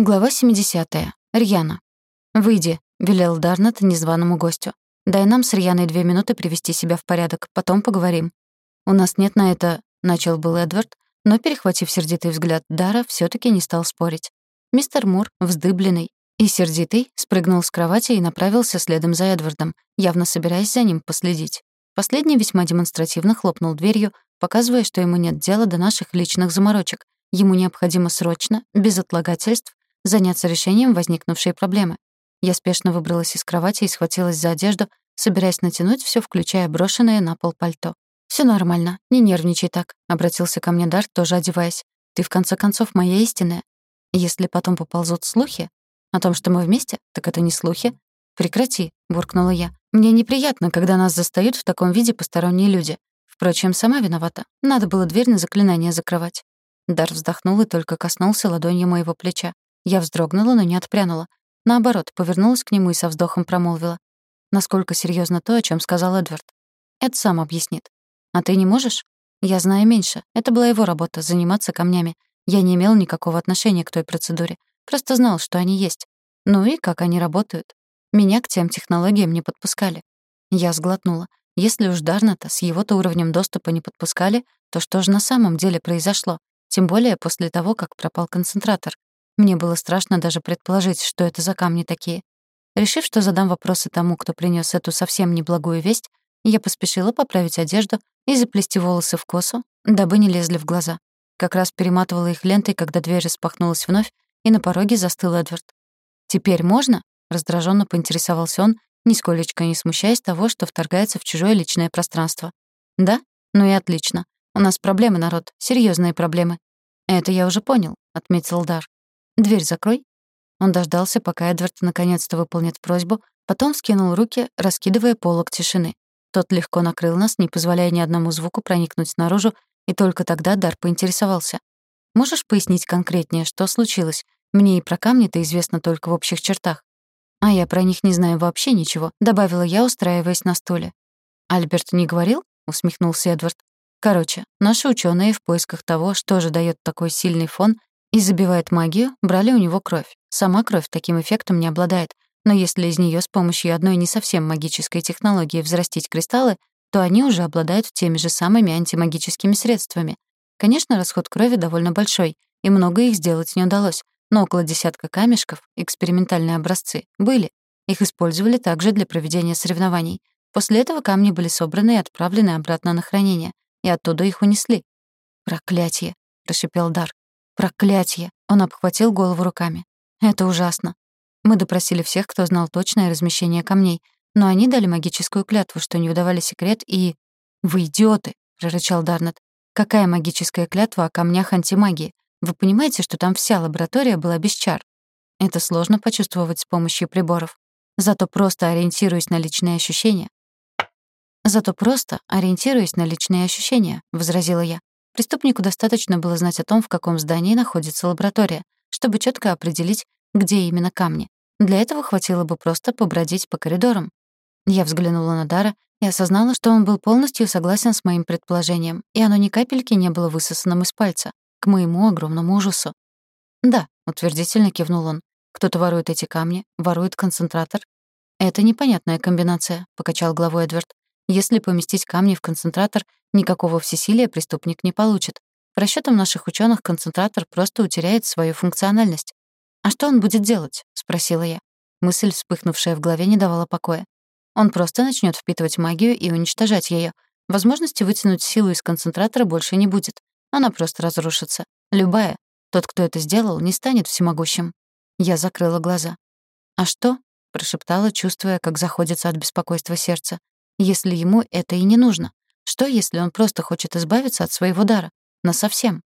Глава 70. Рьяна. «Выйди», — велел Дарнет незваному гостю. «Дай нам с Рьяной две минуты привести себя в порядок, потом поговорим». «У нас нет на это...» — начал был Эдвард, но, перехватив сердитый взгляд Дара, все таки не стал спорить. Мистер Мур, вздыбленный и сердитый, спрыгнул с кровати и направился следом за Эдвардом, явно собираясь за ним последить. Последний весьма демонстративно хлопнул дверью, показывая, что ему нет дела до наших личных заморочек. Ему необходимо срочно, без отлагательств, заняться решением возникнувшей проблемы. Я спешно выбралась из кровати и схватилась за одежду, собираясь натянуть всё, включая брошенное на пол пальто. «Всё нормально, не нервничай так», — обратился ко мне Дарт, тоже одеваясь. «Ты, в конце концов, моя истинная. Если потом поползут слухи о том, что мы вместе, так это не слухи». «Прекрати», — буркнула я. «Мне неприятно, когда нас застают в таком виде посторонние люди. Впрочем, сама виновата. Надо было дверь на заклинание закрывать». Дар вздохнул и только коснулся ладонью моего плеча. Я вздрогнула, но не отпрянула. Наоборот, повернулась к нему и со вздохом промолвила. Насколько серьезно то, о чем сказал Эдвард. Это сам объяснит. А ты не можешь? Я знаю меньше. Это была его работа — заниматься камнями. Я не имел никакого отношения к той процедуре. Просто знал, что они есть. Ну и как они работают. Меня к тем технологиям не подпускали. Я сглотнула. Если уж Дарната с его-то уровнем доступа не подпускали, то что же на самом деле произошло? Тем более после того, как пропал концентратор. Мне было страшно даже предположить, что это за камни такие. Решив, что задам вопросы тому, кто принес эту совсем неблагую весть, я поспешила поправить одежду и заплести волосы в косу, дабы не лезли в глаза. Как раз перематывала их лентой, когда дверь распахнулась вновь, и на пороге застыл Эдвард. «Теперь можно?» — раздраженно поинтересовался он, нисколечко не смущаясь того, что вторгается в чужое личное пространство. «Да? Ну и отлично. У нас проблемы, народ, серьезные проблемы». «Это я уже понял», — отметил Дар. «Дверь закрой». Он дождался, пока Эдвард наконец-то выполнит просьбу, потом скинул руки, раскидывая полог тишины. Тот легко накрыл нас, не позволяя ни одному звуку проникнуть наружу, и только тогда Дар поинтересовался. «Можешь пояснить конкретнее, что случилось? Мне и про камни-то известно только в общих чертах». «А я про них не знаю вообще ничего», — добавила я, устраиваясь на стуле. «Альберт не говорил?» — усмехнулся Эдвард. «Короче, наши ученые в поисках того, что же даёт такой сильный фон, и забивает магию, брали у него кровь. Сама кровь таким эффектом не обладает, но если из нее с помощью одной не совсем магической технологии взрастить кристаллы, то они уже обладают теми же самыми антимагическими средствами. Конечно, расход крови довольно большой, и много их сделать не удалось, но около десятка камешков, экспериментальные образцы, были. Их использовали также для проведения соревнований. После этого камни были собраны и отправлены обратно на хранение, и оттуда их унесли. «Проклятие!» — прошипел Дар. Проклятье! Он обхватил голову руками. Это ужасно. Мы допросили всех, кто знал точное размещение камней, но они дали магическую клятву, что не выдавали секрет, и... «Вы идиоты!» — прорычал Дарнет. «Какая магическая клятва о камнях антимагии? Вы понимаете, что там вся лаборатория была без чар? Это сложно почувствовать с помощью приборов. Зато просто ориентируясь на личные ощущения. Зато просто ориентируясь на личные ощущения, возразила я. Преступнику достаточно было знать о том, в каком здании находится лаборатория, чтобы четко определить, где именно камни. Для этого хватило бы просто побродить по коридорам. Я взглянула на Дара и осознала, что он был полностью согласен с моим предположением, и оно ни капельки не было высосанным из пальца, к моему огромному ужасу. «Да», — утвердительно кивнул он, — «кто-то ворует эти камни, ворует концентратор». «Это непонятная комбинация», — покачал головой Эдвард. Если поместить камни в концентратор, никакого всесилия преступник не получит. По расчётам наших учёных, концентратор просто утеряет свою функциональность. «А что он будет делать?» — спросила я. Мысль, вспыхнувшая в голове, не давала покоя. Он просто начнёт впитывать магию и уничтожать её. Возможности вытянуть силу из концентратора больше не будет. Она просто разрушится. Любая. Тот, кто это сделал, не станет всемогущим. Я закрыла глаза. «А что?» — прошептала, чувствуя, как заходится от беспокойства сердце если ему это и не нужно? Что, если он просто хочет избавиться от своего дара? Насовсем?